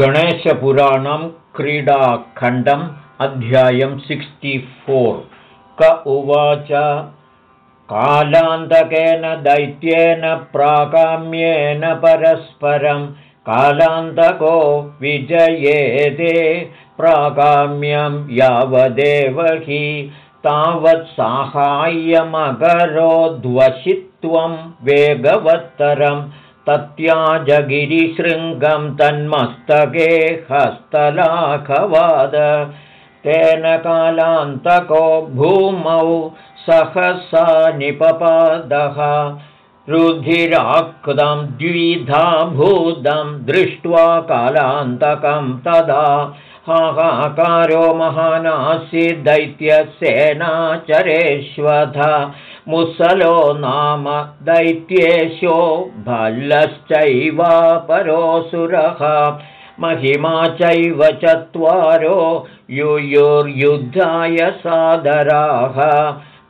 गणेशपुराणं क्रीडाखण्डम् अध्यायं sixty four. क उवाच कालान्तकेन दैत्येन प्राकाम्येन परस्परं कालान्तको विजयेदे प्राकाम्यं यावदेव हि तावत्साहाय्यमकरोद्वशित्वं वेगवत्तरम् तत्याजगिरिशृङ्गं तन्मस्तके हस्तलाखवाद तेन कालान्तको भूमौ सहसा निपपादः। रुधिराक्तं द्विधा भूतं दृष्ट्वा कालान्तकं तदा हाहाकारो महानासि दैत्यसेनाचरेष्वथ मुसलो नाम दैत्येशो भल्लश्चैवापरोऽसुरः महिमा चैव चत्वारो युयुर्युद्धाय सादराः।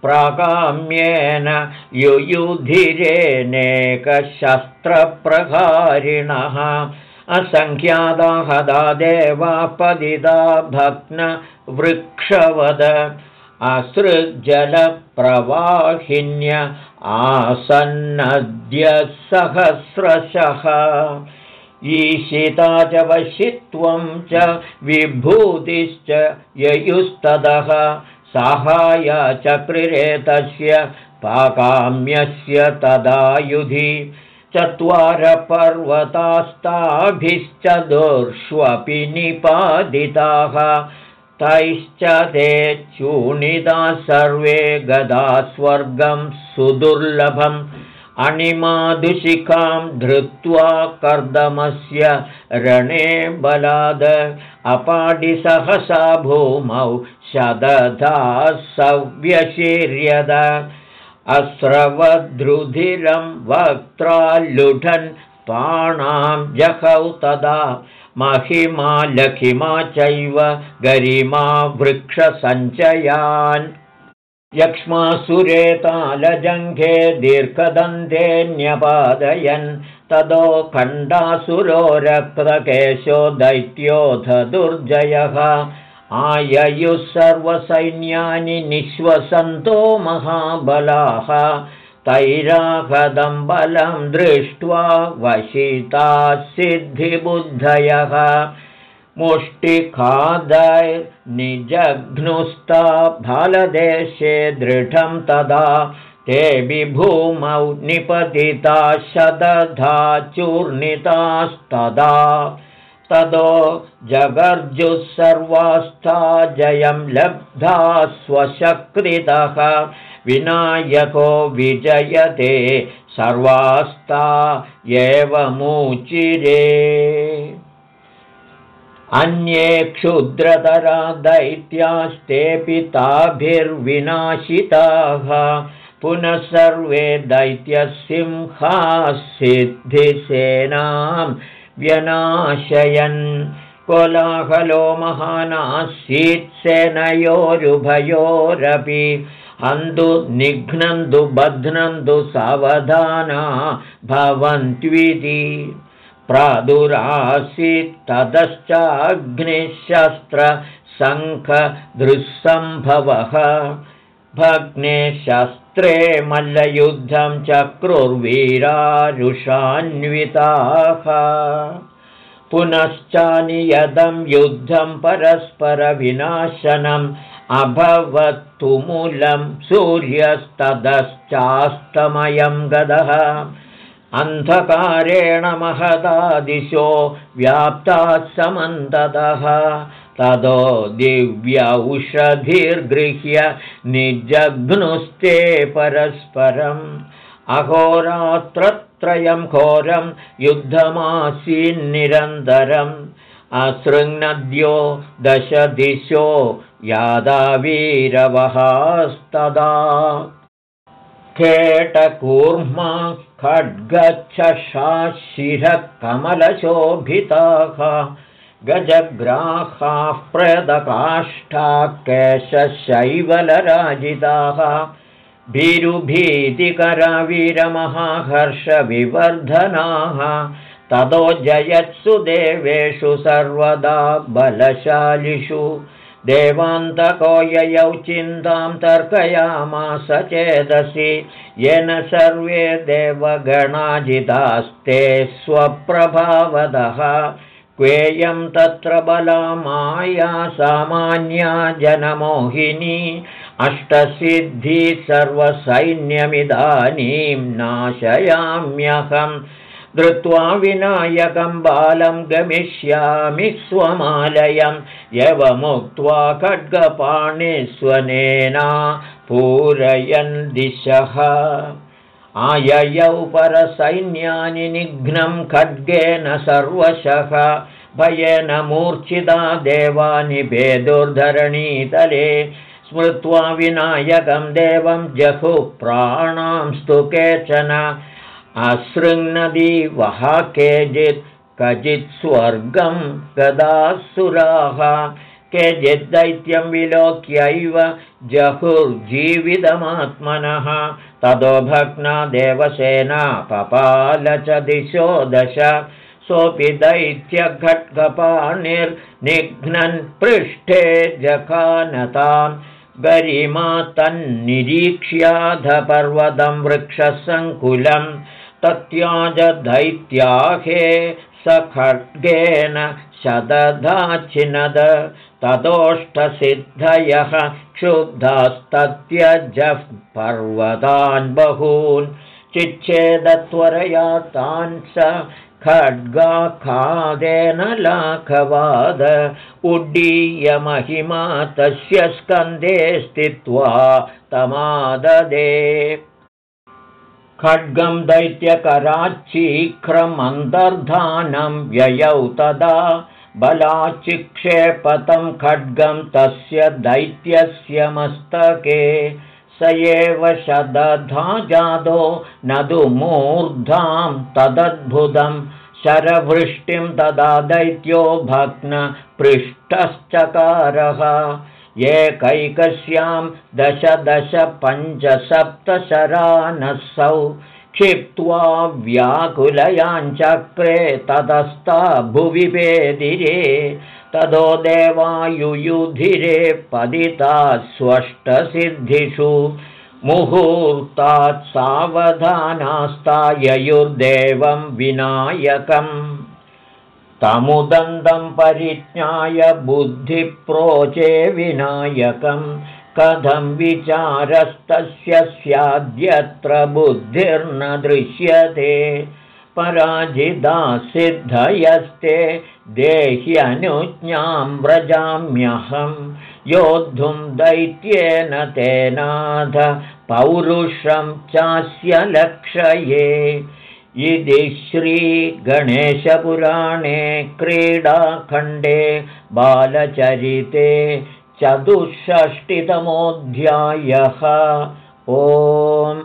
प्राकाम्येन युयुधिरेनेकशस्त्रप्रहारिणः असङ्ख्यादाहदा देवापदिदा भग्नवृक्षवद असृजलप्रवाहिन्य आसन्नद्यसहस्रशः। ईशिता च वशित्वं च विभूतिश्च ययुस्तदः। साहाय चक्रिरेतस्य पाकाम्यस्य तदायुधि। चत्वारपर्वतास्ताभिश्च दोर्ष्वपि निपादिताः तैश्च ते चूणिताः सर्वे गदा स्वर्गं सुदुर्लभम् अणिमादुशिखां धृत्वा कर्दमस्य रणे बलाद अपाडिसहसा भूमौ शदधा सव्यशीर्यद। अस्रवद्रुधिरं वक्त्राल्लुठन् पाणां जहौ तदा महिमा लखिमा चैव गरिमा वृक्षसञ्चयान्। यक्ष्मासुरे तालजङ्घे दीर्घदन्ते न्यपादयन्। तदो खण्डासुरो रक्तकेशो दैत्योऽथ दुर्जयः। आययुः सर्वसैन्यानि निःश्वसन्तो महाबलाः तैराहदं बलं दृष्ट्वा वशिता सिद्धिबुद्धयः। मुष्टिखादैर्निजघ्नुस्ता भालदेशे दृढं तदा ते विभूमौ निपतिता शदधा चूर्णितास्तदा तदो जगर्जुः सर्वास्था जयं लब्धा स्वशकृतः विनायको विजयते सर्वास्ता एवमूचिरे अन्ये क्षुद्रतरा दैत्यास्तेऽपि ताभिर्विनाशिताः पुनः सर्वे दैत्यसिंहाः सिद्धिसेनां व्यनाशयन्। कोलाहलो महानासीत् सेनयोरुभयोरपि हन्तु निघ्नन्तु बध्नन्तु सावधाना भवन्त्विति। प्रादुरासीत् भग्ने शस्त्रे मल्लयुद्धं चक्रुर्वीरारुषान्विताः। पुनश्चानियदं युद्धं परस्परविनाशनम् अभवत्तुमूलं सूर्यस्तदश्चास्तमयं गदः। अन्धकारेण महदादिशो व्याप्ताः समन्ततः। ततो दिव्यौषधिर्गृह्य निजघ्नुस्ते परस्परम्। अहोरात्रत्रयं घोरं युद्धमासीन्निरन्तरम्। असृङ्नद्यो दशदिशो यादावीरवहास्तदा। खेटकूर्मा खड्गच्छशाशिरः कमलशोभिताः गजग्राहाः प्रदकाष्ठाकेशशैवलराजिताः भीरुभीतिकरवीरमहाहर्षविवर्धनाः। ततो जयत्सु देवेषु सर्वदा बलशालिषु देवान्तको ययौ चिन्तां तर्कयामास चेदसि येन सर्वे देवगणाजितास्ते स्वप्रभावदः। क्वेयं तत्र बलामाया सामान्या जनमोहिनी अष्टसिद्धि सर्वसैन्यमिदानीं नाशयाम्यहम् धृत्वा विनायकं बालं गमिष्यामि स्वमालयं यवमुक्त्वा खड्गपाणिस्वनेना पूरयन् दिशः आययौ परसैन्यानि निघ्नं खड्गेन सर्वशः। भयेन मूर्च्छिता देवानि भेदुर्धरणीतले स्मृत्वा विनायकं देवं जहुप्राणांस्तु केचन असृङ्नदी वः केचित् क्वचित् स्वर्गं गदासुराः। केचित् दैत्यं विलोक्यैव जहुर्जीवितमात्मनः। ततो भग्ना देवसेना पपाल च दिशो दश। सोऽपि दैत्यघट्गपाणिर्निघ्नन् पृष्ठे जखानताम्। गरिमा तन्निरीक्ष्याधपर्वतं वृक्षसङ्कुलम् तत्याजदैत्याहे स खड्गेन शदधाचिनद ततोष्टसिद्धयः क्षुब्धास्तत्यजः पर्वतान् बहून्। चिच्छेदत्वरया तान् स खड्गाखादेन लाखवाद उड्डीयमहिमा तस्य स्कन्धे स्थित्वा तमाददे खड्गं दैत्यकराच्छीघ्रमन्तर्धानं व्ययौ तदा बलाचिक्षेपतं खड्गं तस्य दैत्यस्य मस्तके। स एव शदधा जादो तु मूर्धां तदद्भुतं। शरवृष्टिं तदा दैत्यो भग्नपृष्ठश्चकारः एकैकस्यां दश दश पञ्चसप्तशरानसौ क्षिप्त्वा व्याकुलयाञ्चक्रे ततस्ता भुवि पेदिरे ततो देवायुयुधिरे पदिता स्वष्टसिद्धिषु मुहूर्तात् सावधानास्ता ययुर्देवं विनायकम् तमुदन्तं परिज्ञाय बुद्धिप्रोचे विनायकं कथं विचारस्तस्य स्याद्यत्र बुद्धिर्न दृश्यते। पराजिता सिद्धयस्ते देह्यनुज्ञां व्रजाम्यहं योद्धुं दैत्येन तेनाथ पौरुषं चास्य लक्षये इति श्रीगणेशपुराणे क्रीडाखण्डे बालचरिते चतुष्षष्टितमोऽध्यायः ओम्